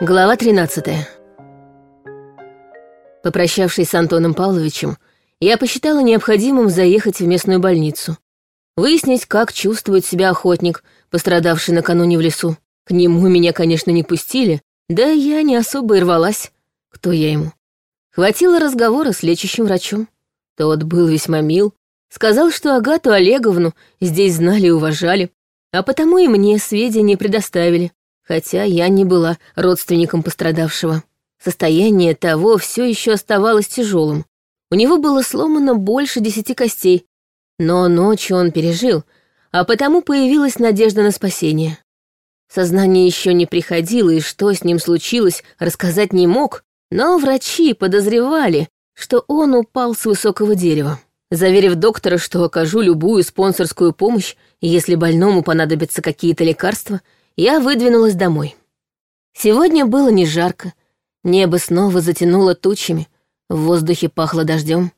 Глава 13 Попрощавшись с Антоном Павловичем, я посчитала необходимым заехать в местную больницу. Выяснить, как чувствует себя охотник, пострадавший накануне в лесу. К нему меня, конечно, не пустили, да я не особо и рвалась. Кто я ему? Хватило разговора с лечащим врачом. Тот был весьма мил, сказал, что Агату Олеговну здесь знали и уважали, а потому и мне сведения предоставили хотя я не была родственником пострадавшего. Состояние того все еще оставалось тяжелым. У него было сломано больше десяти костей, но ночью он пережил, а потому появилась надежда на спасение. Сознание еще не приходило, и что с ним случилось, рассказать не мог, но врачи подозревали, что он упал с высокого дерева. Заверив доктора, что окажу любую спонсорскую помощь, если больному понадобятся какие-то лекарства, я выдвинулась домой. Сегодня было не жарко, небо снова затянуло тучами, в воздухе пахло дождем.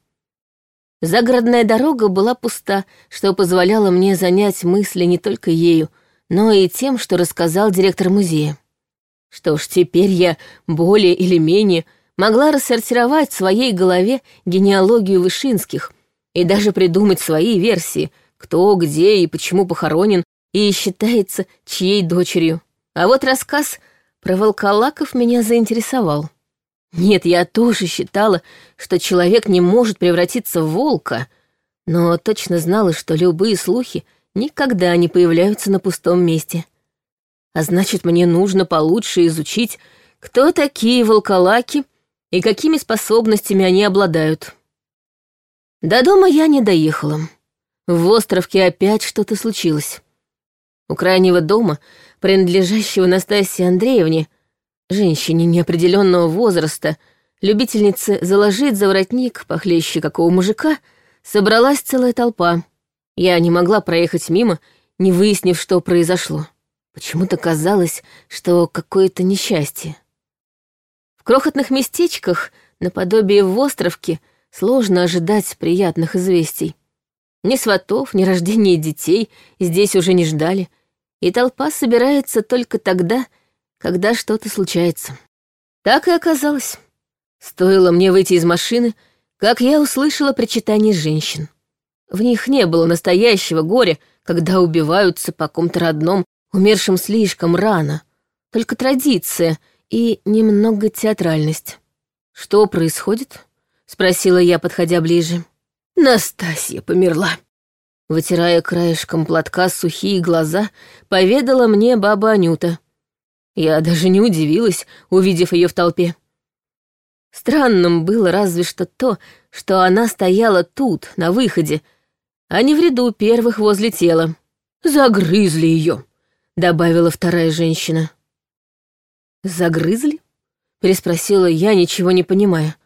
Загородная дорога была пуста, что позволяло мне занять мысли не только ею, но и тем, что рассказал директор музея. Что ж, теперь я более или менее могла рассортировать в своей голове генеалогию Вышинских и даже придумать свои версии, кто, где и почему похоронен, и считается чьей дочерью. А вот рассказ про волколаков меня заинтересовал. Нет, я тоже считала, что человек не может превратиться в волка, но точно знала, что любые слухи никогда не появляются на пустом месте. А значит, мне нужно получше изучить, кто такие волколаки и какими способностями они обладают. До дома я не доехала. В островке опять что-то случилось. У крайнего дома, принадлежащего Настасье Андреевне, женщине неопределенного возраста, любительнице заложить за воротник похлеще какого мужика, собралась целая толпа. Я не могла проехать мимо, не выяснив, что произошло. Почему-то казалось, что какое-то несчастье. В крохотных местечках, наподобие в островке, сложно ожидать приятных известий. Ни сватов, ни рождения детей здесь уже не ждали, и толпа собирается только тогда, когда что-то случается. Так и оказалось. Стоило мне выйти из машины, как я услышала причитание женщин. В них не было настоящего горя, когда убиваются по ком-то родном, умершим слишком рано. Только традиция и немного театральность. «Что происходит?» — спросила я, подходя ближе. Настасья померла. Вытирая краешком платка сухие глаза, поведала мне баба Анюта. Я даже не удивилась, увидев ее в толпе. Странным было разве что то, что она стояла тут, на выходе, а не в ряду первых возле тела. «Загрызли ее», — добавила вторая женщина. «Загрызли?» — переспросила я, ничего не понимая.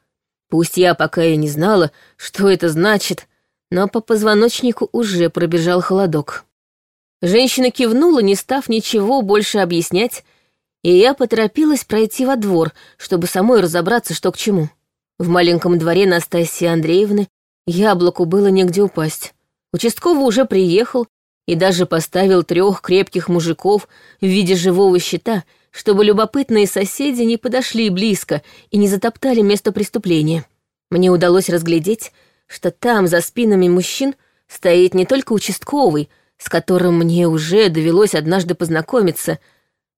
Пусть я пока и не знала, что это значит, но по позвоночнику уже пробежал холодок. Женщина кивнула, не став ничего больше объяснять, и я поторопилась пройти во двор, чтобы самой разобраться, что к чему. В маленьком дворе Настасьи Андреевны яблоку было негде упасть. Участковый уже приехал и даже поставил трех крепких мужиков в виде живого щита — чтобы любопытные соседи не подошли близко и не затоптали место преступления. Мне удалось разглядеть, что там, за спинами мужчин, стоит не только участковый, с которым мне уже довелось однажды познакомиться,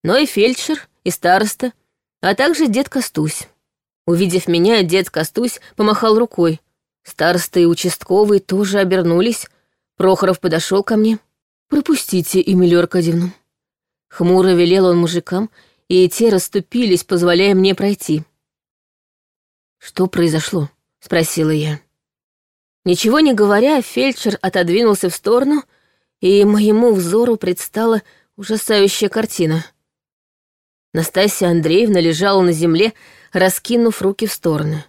но и фельдшер, и староста, а также дед Костусь. Увидев меня, дед Костусь помахал рукой. Староста и участковый тоже обернулись. Прохоров подошел ко мне. «Пропустите Эмилию Аркадьевну». Хмуро велел он мужикам и те расступились, позволяя мне пройти. «Что произошло?» — спросила я. Ничего не говоря, фельдшер отодвинулся в сторону, и моему взору предстала ужасающая картина. Настасья Андреевна лежала на земле, раскинув руки в стороны.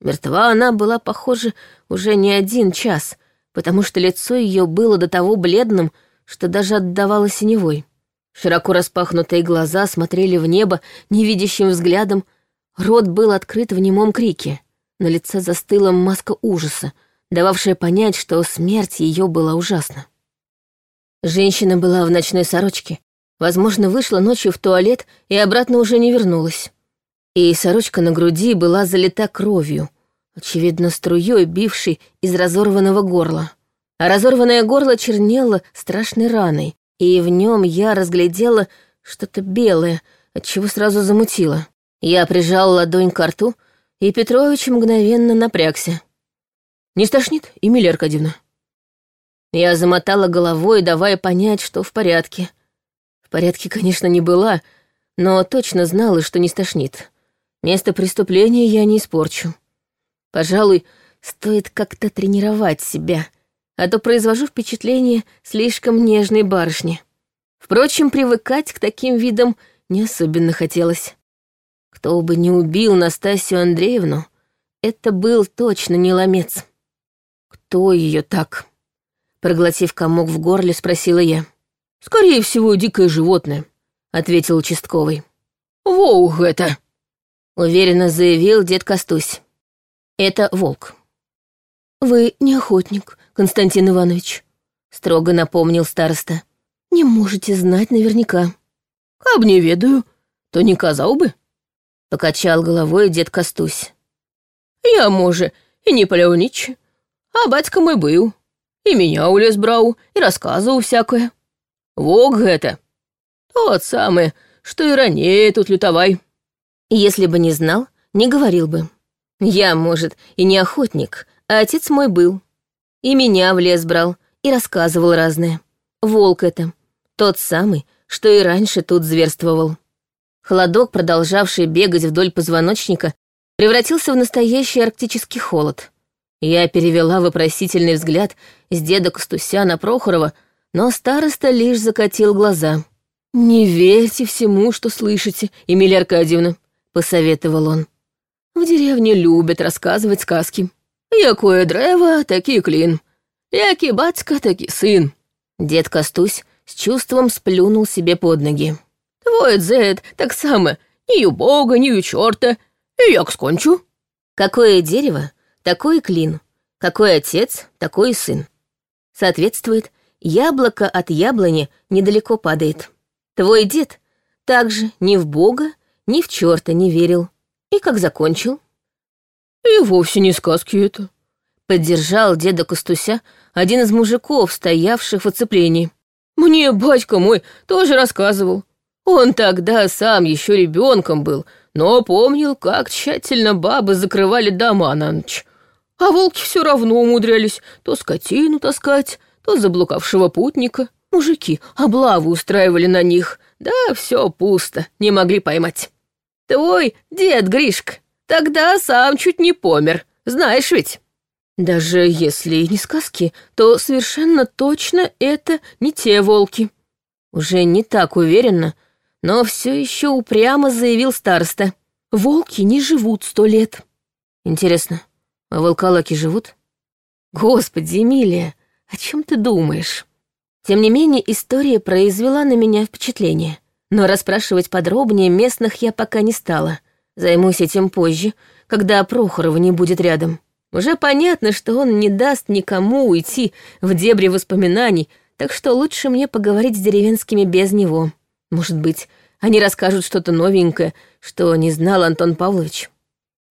Мертва она была, похоже, уже не один час, потому что лицо ее было до того бледным, что даже отдавало синевой. Широко распахнутые глаза смотрели в небо невидящим взглядом, рот был открыт в немом крике. На лице застыла маска ужаса, дававшая понять, что смерть ее была ужасна. Женщина была в ночной сорочке, Возможно, вышла ночью в туалет и обратно уже не вернулась. И сорочка на груди была залита кровью, очевидно, струей, бившей из разорванного горла. А разорванное горло чернело страшной раной, и в нем я разглядела что-то белое, от чего сразу замутило. Я прижал ладонь к рту, и Петрович мгновенно напрягся. «Не стошнит, Эмилия Аркадьевна?» Я замотала головой, давая понять, что в порядке. В порядке, конечно, не была, но точно знала, что не стошнит. Место преступления я не испорчу. Пожалуй, стоит как-то тренировать себя, а то произвожу впечатление слишком нежной барышни. Впрочем, привыкать к таким видам не особенно хотелось. Кто бы не убил Настасью Андреевну, это был точно не ломец. Кто ее так? Проглотив комок в горле, спросила я. «Скорее всего, дикое животное», — ответил участковый. «Волк это!» — уверенно заявил дед Костусь. «Это волк». «Вы не охотник, Константин Иванович», — строго напомнил староста. «Не можете знать наверняка». «Каб не ведаю, то не казал бы», — покачал головой дед Костусь. «Я, може, и не паляўнич, а батька мой был. И меня у лес брал, и рассказывал всякое. Вог это. Тот самый, что и ранее тут лютовай. Если бы не знал, не говорил бы. Я, может, и не охотник, а отец мой был. И меня в лес брал, и рассказывал разное. Волк это. Тот самый, что и раньше тут зверствовал. Холодок, продолжавший бегать вдоль позвоночника, превратился в настоящий арктический холод. Я перевела вопросительный взгляд с деда Костуся на Прохорова, но староста лишь закатил глаза. «Не верьте всему, что слышите, Эмилия Аркадьевна», — посоветовал он. «В деревне любят рассказывать сказки. Якое древо, таки клин. Яки батька, таки сын». Дед Костусь с чувством сплюнул себе под ноги. «Твой дзед так само, ни у бога, ни у черта. И як скончу». «Какое дерево, такой клин. Какой отец, такой сын. Соответствует, яблоко от яблони недалеко падает. Твой дед также ни в Бога, ни в черта не верил. И как закончил? И вовсе не сказки это. Поддержал деда Костуся один из мужиков, стоявших в оцеплении. Мне батька мой тоже рассказывал. Он тогда сам еще ребенком был, но помнил, как тщательно бабы закрывали дома на ночь, а волки все равно умудрялись то скотину таскать, то заблукавшего путника. Мужики облаву устраивали на них, да все пусто, не могли поймать. Твой дед Гришка тогда сам чуть не помер, знаешь ведь. Даже если и не сказки, то совершенно точно это не те волки. Уже не так уверенно, но все еще упрямо заявил староста. Волки не живут сто лет. Интересно, а волколаки живут? Господи, Эмилия, о чем ты думаешь? Тем не менее, история произвела на меня впечатление. Но расспрашивать подробнее местных я пока не стала. Займусь этим позже, когда Прохорова не будет рядом. Уже понятно, что он не даст никому уйти в дебри воспоминаний, так что лучше мне поговорить с деревенскими без него. Может быть, они расскажут что-то новенькое, что не знал Антон Павлович.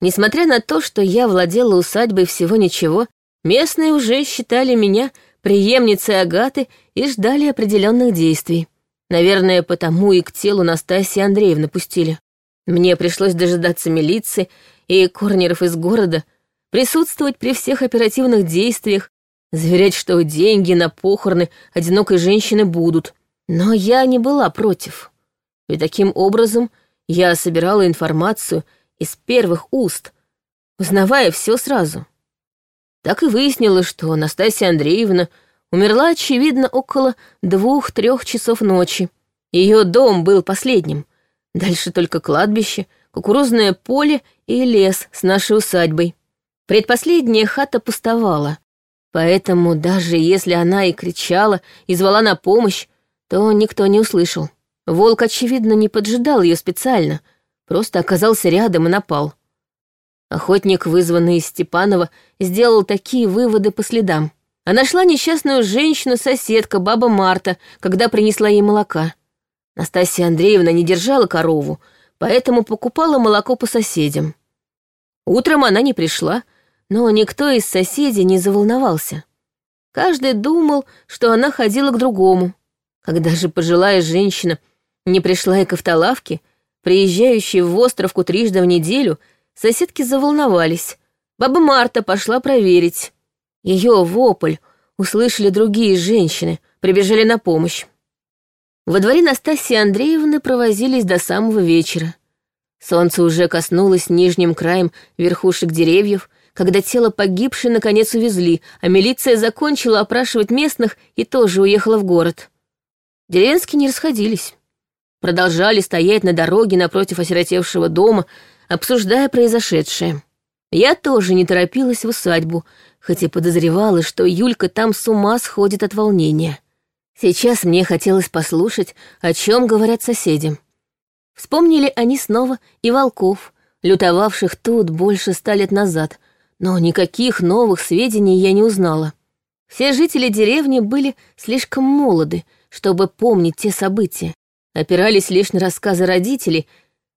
Несмотря на то, что я владела усадьбой всего ничего, местные уже считали меня преемницей Агаты и ждали определенных действий. Наверное, потому и к телу Настасьи Андреевны пустили. Мне пришлось дожидаться милиции и корнеров из города, присутствовать при всех оперативных действиях, заверять, что деньги на похороны одинокой женщины будут. Но я не была против. И таким образом я собирала информацию — из первых уст, узнавая все сразу. Так и выяснилось, что Анастасия Андреевна умерла, очевидно, около двух-трех часов ночи. Ее дом был последним. Дальше только кладбище, кукурузное поле и лес с нашей усадьбой. Предпоследняя хата пустовала, поэтому даже если она и кричала, и звала на помощь, то никто не услышал. Волк, очевидно, не поджидал ее специально — просто оказался рядом и напал. Охотник, вызванный из Степанова, сделал такие выводы по следам. А нашла несчастную женщину-соседка, баба Марта, когда принесла ей молока. Настасья Андреевна не держала корову, поэтому покупала молоко по соседям. Утром она не пришла, но никто из соседей не заволновался. Каждый думал, что она ходила к другому. Когда же пожилая женщина не пришла и к автолавке, приезжающей в Островку трижды в неделю, соседки заволновались. Баба Марта пошла проверить. Ее вопль услышали другие женщины, прибежали на помощь. Во дворе Настасьи Андреевны провозились до самого вечера. Солнце уже коснулось нижним краем верхушек деревьев, когда тело погибшей наконец увезли, а милиция закончила опрашивать местных и тоже уехала в город. Деревенские не расходились. Продолжали стоять на дороге напротив осиротевшего дома, обсуждая произошедшее. Я тоже не торопилась в усадьбу, хоть и подозревала, что Юлька там с ума сходит от волнения. Сейчас мне хотелось послушать, о чем говорят соседи. Вспомнили они снова и волков, лютовавших тут больше ста лет назад, но никаких новых сведений я не узнала. Все жители деревни были слишком молоды, чтобы помнить те события, опирались лишь на рассказы родителей,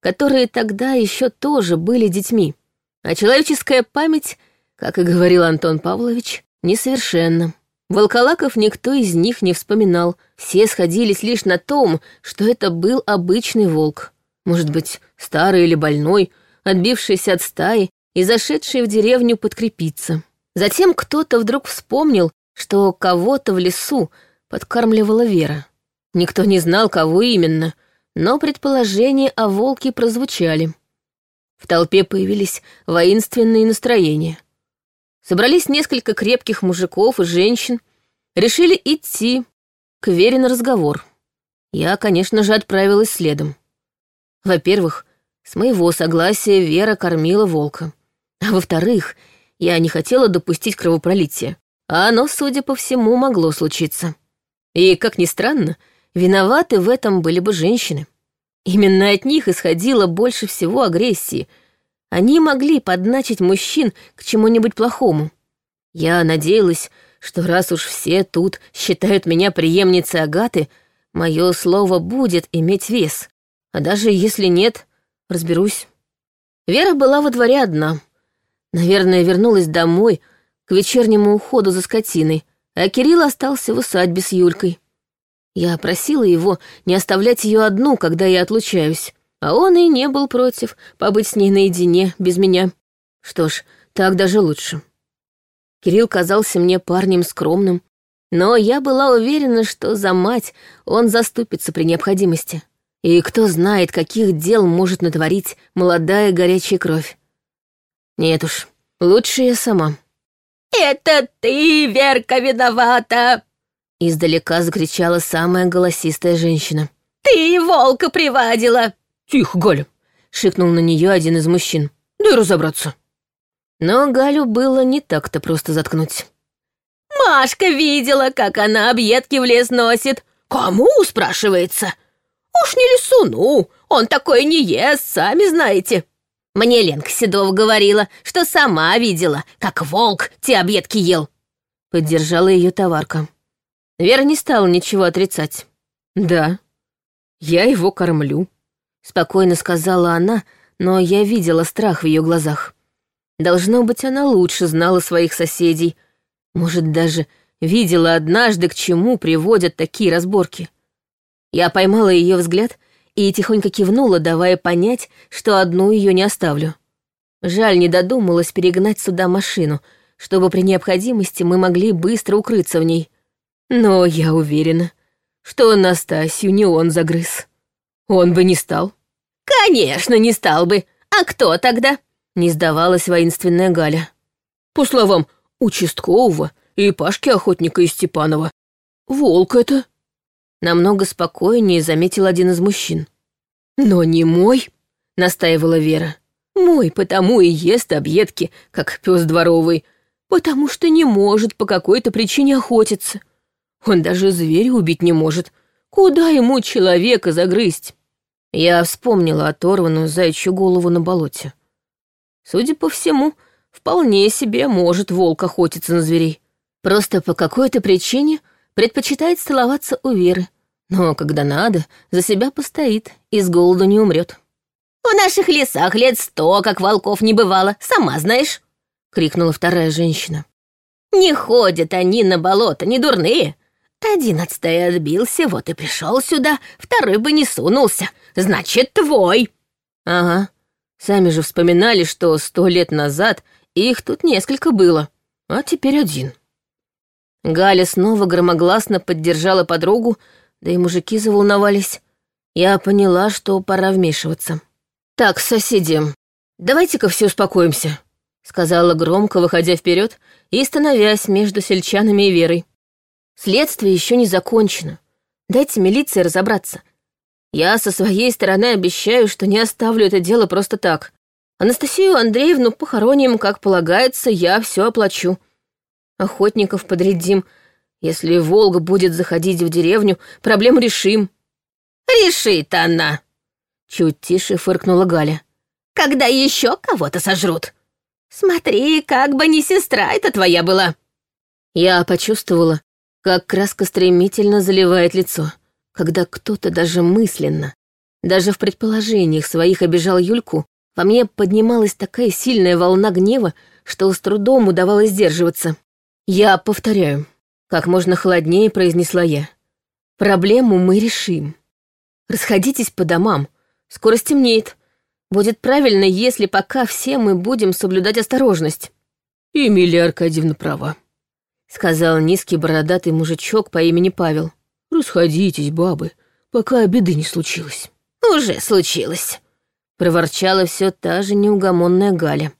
которые тогда еще тоже были детьми. А человеческая память, как и говорил Антон Павлович, несовершенна. Волколаков никто из них не вспоминал, все сходились лишь на том, что это был обычный волк. Может быть, старый или больной, отбившийся от стаи и зашедший в деревню подкрепиться. Затем кто-то вдруг вспомнил, что кого-то в лесу подкармливала Вера. Никто не знал, кого именно, но предположения о волке прозвучали. В толпе появились воинственные настроения. Собрались несколько крепких мужиков и женщин, решили идти к Вере на разговор. Я, конечно же, отправилась следом. Во-первых, с моего согласия Вера кормила волка. А во-вторых, я не хотела допустить кровопролития, а оно, судя по всему, могло случиться. И, как ни странно, виноваты в этом были бы женщины. Именно от них исходило больше всего агрессии — они могли подначить мужчин к чему-нибудь плохому. Я надеялась, что раз уж все тут считают меня преемницей Агаты, мое слово будет иметь вес. А даже если нет, разберусь. Вера была во дворе одна. Наверное, вернулась домой к вечернему уходу за скотиной, а Кирилл остался в усадьбе с Юлькой. Я просила его не оставлять ее одну, когда я отлучаюсь. А он и не был против побыть с ней наедине, без меня. Что ж, так даже лучше. Кирилл казался мне парнем скромным, но я была уверена, что за мать он заступится при необходимости. И кто знает, каких дел может натворить молодая горячая кровь. Нет уж, лучше я сама. «Это ты, Верка, виновата!» Издалека закричала самая голосистая женщина. «Ты волка привадила!» «Тихо, Галя!» — шикнул на нее один из мужчин. «Дай разобраться». Но Галю было не так-то просто заткнуть. «Машка видела, как она объедки в лес носит. Кому?» — спрашивается. «Уж не лесуну, он такой не ест, сами знаете». Мне Ленка Седова говорила, что сама видела, как волк те объедки ел. Поддержала ее товарка. Вера не стала ничего отрицать. «Да, я его кормлю», Спокойно сказала она, но я видела страх в ее глазах. Должно быть, она лучше знала своих соседей. Может, даже видела однажды, к чему приводят такие разборки. Я поймала ее взгляд и тихонько кивнула, давая понять, что одну ее не оставлю. Жаль, не додумалась перегнать сюда машину, чтобы при необходимости мы могли быстро укрыться в ней. Но я уверена, что Настасью не он загрыз. Он бы не стал. Конечно, не стал бы. А кто тогда? Не сдавалась воинственная Галя. По словам участкового и Пашки Охотника из Степанова. Волк это. Намного спокойнее заметил один из мужчин. Но не мой, настаивала Вера. Мой потому и ест объедки, как пес дворовый, потому что не может по какой-то причине охотиться. Он даже зверя убить не может. Куда ему человека загрызть? Я вспомнила оторванную заячью голову на болоте. Судя по всему, вполне себе может волк охотиться на зверей. Просто по какой-то причине предпочитает целоваться у Веры. Но когда надо, за себя постоит и с голоду не умрет. «В наших лесах лет сто, как волков не бывало, сама знаешь», — крикнула вторая женщина. «Не ходят они на болото, не дурные. Одиннадцатый отбился, вот и пришел сюда, второй бы не сунулся. Значит, твой». «Ага, сами же вспоминали, что сто лет назад их тут несколько было, а теперь один». Галя снова громогласно поддержала подругу, да и мужики заволновались. Я поняла, что пора вмешиваться. «Так, соседи, давайте-ка все успокоимся», — сказала громко, выходя вперед и становясь между сельчанами и Верой. «Следствие еще не закончено. Дайте милиции разобраться. Я со своей стороны обещаю, что не оставлю это дело просто так. Анастасию Андреевну похороним, как полагается, я все оплачу. Охотников подрядим. Если Волга будет заходить в деревню, проблему решим». «Решит она!» Чуть тише фыркнула Галя. «Когда еще кого-то сожрут? Смотри, как бы не сестра это твоя была!» Я почувствовала, как краска стремительно заливает лицо, когда кто-то даже мысленно, даже в предположениях своих обижал Юльку, во мне поднималась такая сильная волна гнева, что с трудом удавалось сдерживаться. «Я повторяю», — как можно холоднее произнесла я. «Проблему мы решим. Расходитесь по домам. Скоро стемнеет. Будет правильно, если пока все мы будем соблюдать осторожность». «Эмилия Аркадьевна права», — сказал низкий бородатый мужичок по имени Павел. «Расходитесь, бабы, пока беды не случилось». «Уже случилось», — проворчала все та же неугомонная Галя.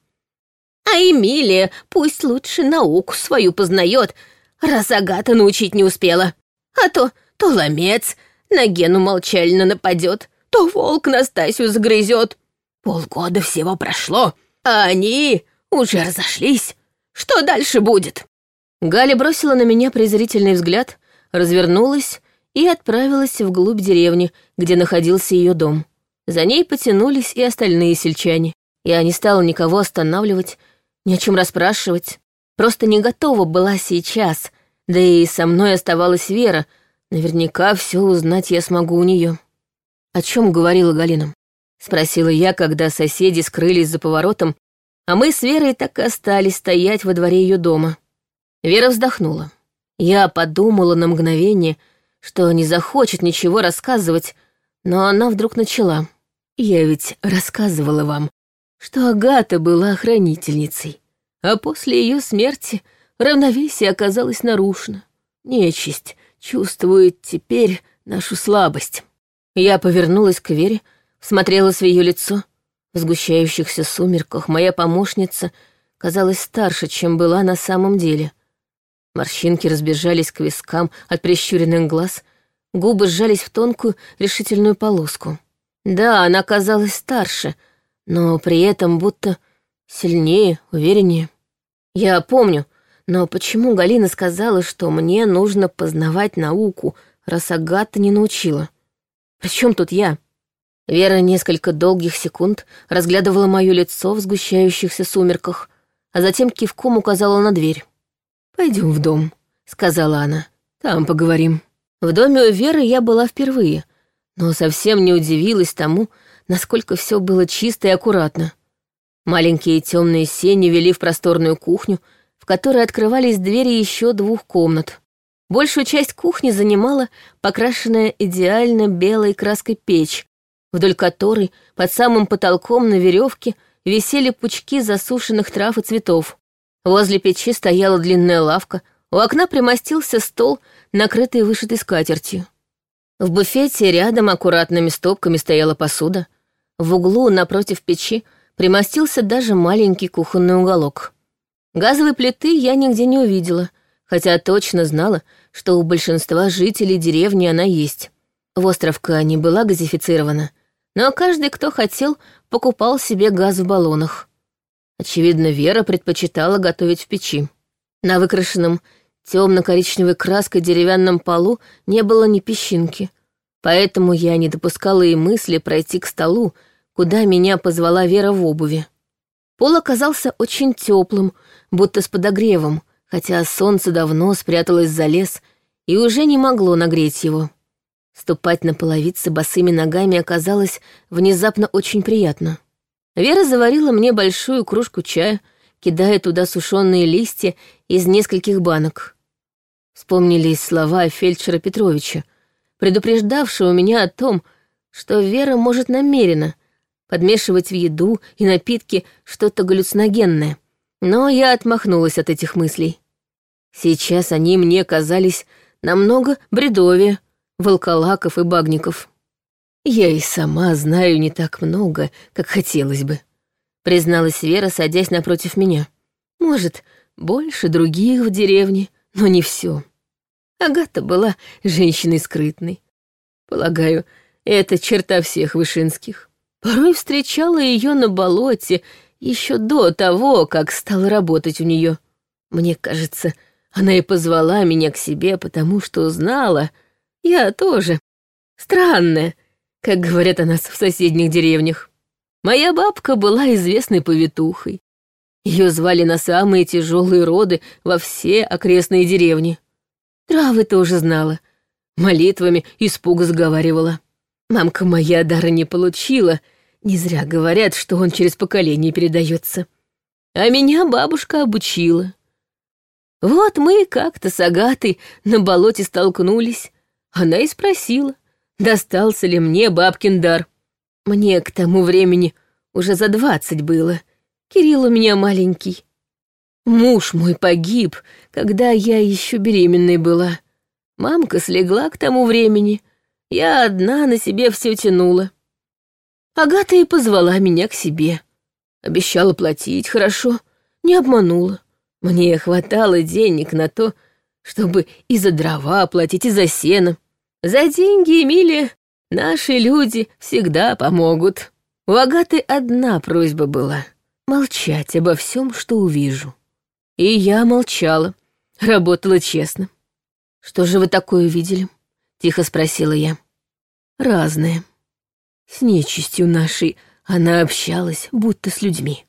А Эмилия пусть лучше науку свою познает, раз Агата научить не успела. А то то ломец на Гену молчально нападет, то волк Настасью загрызет. Полгода всего прошло, а они уже разошлись. Что дальше будет?» Галя бросила на меня презрительный взгляд, развернулась и отправилась вглубь деревни, где находился ее дом. За ней потянулись и остальные сельчане. Я не стала никого останавливать, ни о чем расспрашивать. Просто не готова была сейчас, да и со мной оставалась Вера. Наверняка все узнать я смогу у нее. О чем говорила Галина? Спросила я, когда соседи скрылись за поворотом, а мы с Верой так и остались стоять во дворе ее дома. Вера вздохнула. Я подумала на мгновение, что не захочет ничего рассказывать, но она вдруг начала. «Я ведь рассказывала вам, что Агата была хранительницей, а после ее смерти равновесие оказалось нарушено. Нечисть чувствует теперь нашу слабость. Я повернулась к Вере, смотрела в ее лицо. В сгущающихся сумерках моя помощница казалась старше, чем была на самом деле. Морщинки разбежались к вискам от прищуренных глаз, губы сжались в тонкую решительную полоску. Да, она казалась старше — но при этом будто сильнее, увереннее. Я помню, но почему Галина сказала, что мне нужно познавать науку, раз Агата не научила? Причем тут я? Вера несколько долгих секунд разглядывала мое лицо в сгущающихся сумерках, а затем кивком указала на дверь. Пойдем в дом», — сказала она. «Там поговорим». В доме у Веры я была впервые, но совсем не удивилась тому, насколько все было чисто и аккуратно. Маленькие темные сени вели в просторную кухню, в которой открывались двери еще двух комнат. Большую часть кухни занимала покрашенная идеально белой краской печь, вдоль которой под самым потолком на веревке висели пучки засушенных трав и цветов. Возле печи стояла длинная лавка, у окна примостился стол, накрытый вышитой скатертью. В буфете рядом аккуратными стопками стояла посуда. В углу напротив печи примостился даже маленький кухонный уголок. Газовой плиты я нигде не увидела, хотя точно знала, что у большинства жителей деревни она есть. Островка не была газифицирована, но каждый, кто хотел, покупал себе газ в баллонах. Очевидно, Вера предпочитала готовить в печи. На выкрашенном темно-коричневой краской деревянном полу не было ни песчинки, поэтому я не допускала и мысли пройти к столу, куда меня позвала Вера в обуви. Пол оказался очень теплым, будто с подогревом, хотя солнце давно спряталось за лес и уже не могло нагреть его. Ступать на половице босыми ногами оказалось внезапно очень приятно. Вера заварила мне большую кружку чая, кидая туда сушеные листья из нескольких банок. Вспомнились слова фельдшера Петровича, предупреждавшего меня о том, что Вера может намеренно подмешивать в еду и напитки что-то галлюциногенное. Но я отмахнулась от этих мыслей. Сейчас они мне казались намного бредовее волколаков и багников. Я и сама знаю не так много, как хотелось бы, призналась Вера, садясь напротив меня. Может, больше других в деревне, но не все. Агата была женщиной скрытной. Полагаю, это черта всех вышинских. Порой встречала ее на болоте еще до того, как стала работать у нее. Мне кажется, она и позвала меня к себе, потому что узнала, я тоже. Странная, как говорят о нас в соседних деревнях. Моя бабка была известной повитухой. Ее звали на самые тяжелые роды во все окрестные деревни. Травы тоже знала. Молитвами испуга сговаривала. Мамка моя дара не получила. Не зря говорят, что он через поколение передается. А меня бабушка обучила. Вот мы как-то с Агатой на болоте столкнулись. Она и спросила, достался ли мне бабкин дар. Мне к тому времени уже за двадцать было. Кирилл у меня маленький. Муж мой погиб, когда я еще беременной была. Мамка слегла к тому времени. Я одна на себе все тянула. Агата и позвала меня к себе. Обещала платить хорошо, не обманула. Мне хватало денег на то, чтобы и за дрова платить, и за сено. За деньги, Эмилия, наши люди всегда помогут. У Агаты одна просьба была — молчать обо всем, что увижу. И я молчала, работала честно. «Что же вы такое видели?» — тихо спросила я. «Разное. С нечистью нашей она общалась, будто с людьми.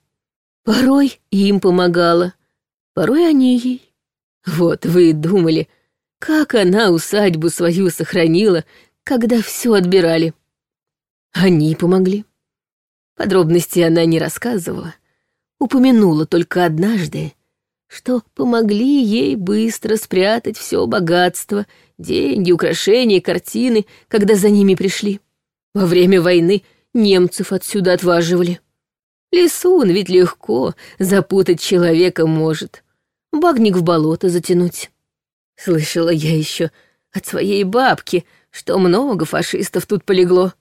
Порой им помогала, порой они ей. Вот вы и думали, как она усадьбу свою сохранила, когда все отбирали. Они помогли. Подробности она не рассказывала. Упомянула только однажды, что помогли ей быстро спрятать все богатство, деньги, украшения, картины, когда за ними пришли. Во время войны немцев отсюда отваживали. Лисун ведь легко запутать человека может, багник в болото затянуть. Слышала я еще от своей бабки, что много фашистов тут полегло.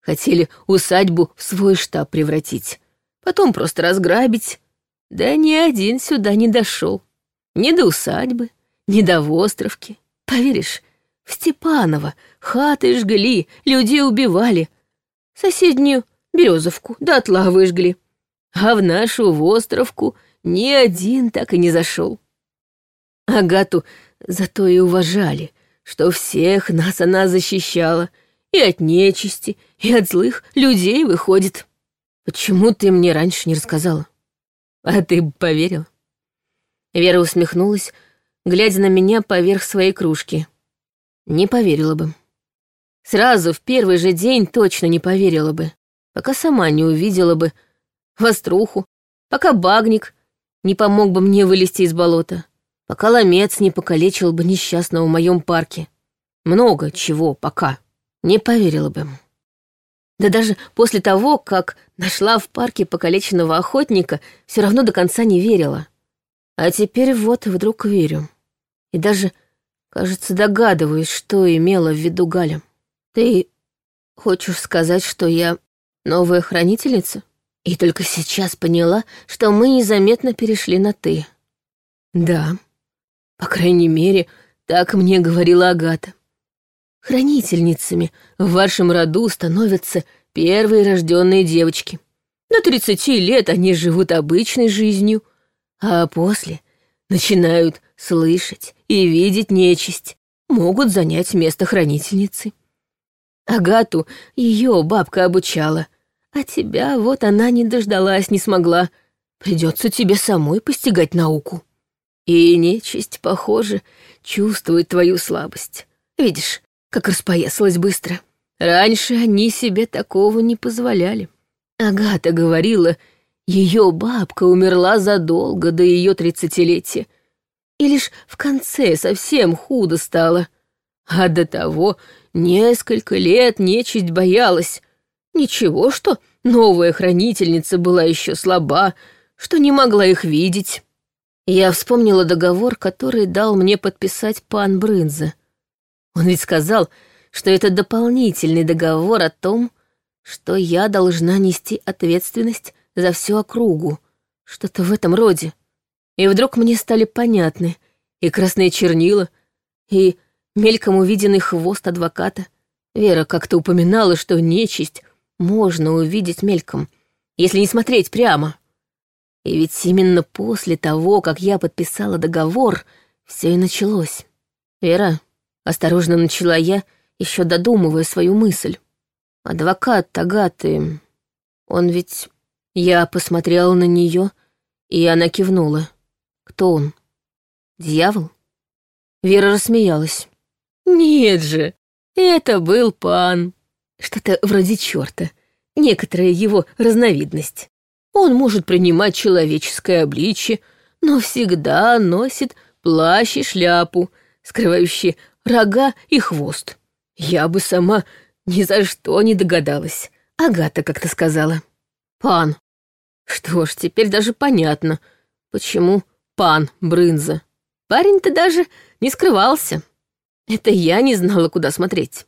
Хотели усадьбу в свой штаб превратить, потом просто разграбить. Да ни один сюда не дошел. Ни до усадьбы, ни до островки. Поверишь, в Степаново хаты жгли, людей убивали. Соседнюю Березовку дотла выжгли. А в нашу островку ни один так и не зашел. Агату Зато и уважали, что всех нас она защищала, и от нечисти, и от злых людей выходит. Почему ты мне раньше не рассказала? А ты бы поверила? Вера усмехнулась, глядя на меня поверх своей кружки. Не поверила бы. Сразу, в первый же день точно не поверила бы, пока сама не увидела бы воструху, пока багник не помог бы мне вылезти из болота пока ломец не покалечил бы несчастного в моем парке. Много чего пока. Не поверила бы. Да даже после того, как нашла в парке покалеченного охотника, все равно до конца не верила. А теперь вот вдруг верю. И даже, кажется, догадываюсь, что имела в виду Галя. Ты хочешь сказать, что я новая хранительница? И только сейчас поняла, что мы незаметно перешли на «ты». Да, по крайней мере, так мне говорила Агата. Хранительницами в вашем роду становятся первые рожденные девочки. На тридцати лет они живут обычной жизнью, а после начинают слышать и видеть нечисть, могут занять место хранительницы. Агату ее бабка обучала, а тебя вот она не дождалась, не смогла. Придется тебе самой постигать науку. И нечисть, похоже, чувствует твою слабость. Видишь, как распоясалась быстро. Раньше они себе такого не позволяли. Агата говорила, ее бабка умерла задолго до ее тридцатилетия, и лишь в конце совсем худо стало. А до того несколько лет нечисть боялась. Ничего, что новая хранительница была еще слаба, что не могла их видеть. Я вспомнила договор, который дал мне подписать пан Брынза. Он ведь сказал, что это дополнительный договор о том, что я должна нести ответственность за всю округу, что-то в этом роде. И вдруг мне стали понятны и красные чернила, и мельком увиденный хвост адвоката. Вера как-то упоминала, что нечисть можно увидеть мельком, если не смотреть прямо. И ведь именно после того, как я подписала договор, все и началось. «Вера», — осторожно начала я, еще додумывая свою мысль. «Адвокат Агаты, он ведь...» Я посмотрела на нее, и она кивнула. «Кто он? Дьявол?» Вера рассмеялась. «Нет же, это был пан. Что-то вроде черта, некоторая его разновидность. Он может принимать человеческое обличье, но всегда носит плащ и шляпу, скрывающие рога и хвост. Я бы сама ни за что не догадалась. Агата как-то сказала. Пан. Что ж, теперь даже понятно, почему пан Брынза. Парень-то даже не скрывался. Это я не знала, куда смотреть.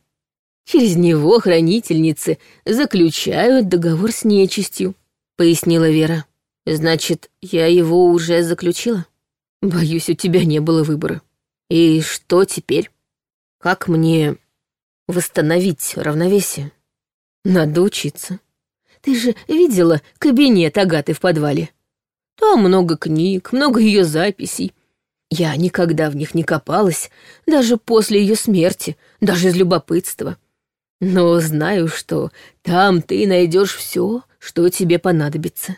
Через него хранительницы заключают договор с нечистью. — пояснила Вера. «Значит, я его уже заключила? Боюсь, у тебя не было выбора. И что теперь? Как мне восстановить равновесие? Надо учиться. Ты же видела кабинет Агаты в подвале? Там много книг, много ее записей. Я никогда в них не копалась, даже после ее смерти, даже из любопытства. Но знаю, что там ты найдешь все, что тебе понадобится.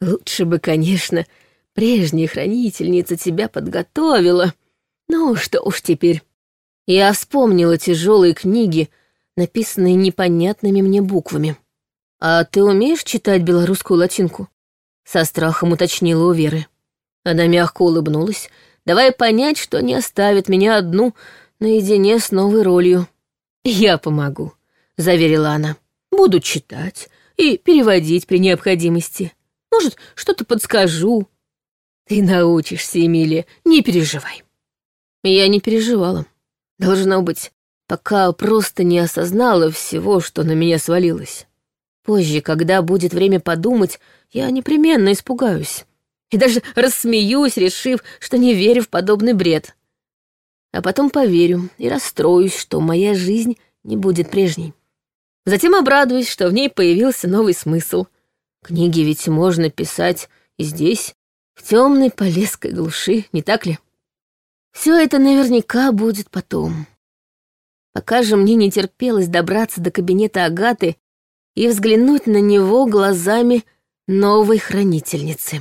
Лучше бы, конечно, прежняя хранительница тебя подготовила. Ну, что уж теперь. Я вспомнила тяжелые книги, написанные непонятными мне буквами. «А ты умеешь читать белорусскую латинку?» Со страхом уточнила у Веры. Она мягко улыбнулась, давая понять, что не оставит меня одну наедине с новой ролью. «Я помогу», — заверила она. «Буду читать, и переводить при необходимости. Может, что-то подскажу. Ты научишься, Эмилия, не переживай. Я не переживала. Должно быть, пока просто не осознала всего, что на меня свалилось. Позже, когда будет время подумать, я непременно испугаюсь. И даже рассмеюсь, решив, что не верю в подобный бред. А потом поверю и расстроюсь, что моя жизнь не будет прежней. Затем обрадуюсь, что в ней появился новый смысл. Книги ведь можно писать и здесь, в темной полесской глуши, не так ли? Все это наверняка будет потом. Пока же мне не терпелось добраться до кабинета Агаты и взглянуть на него глазами новой хранительницы.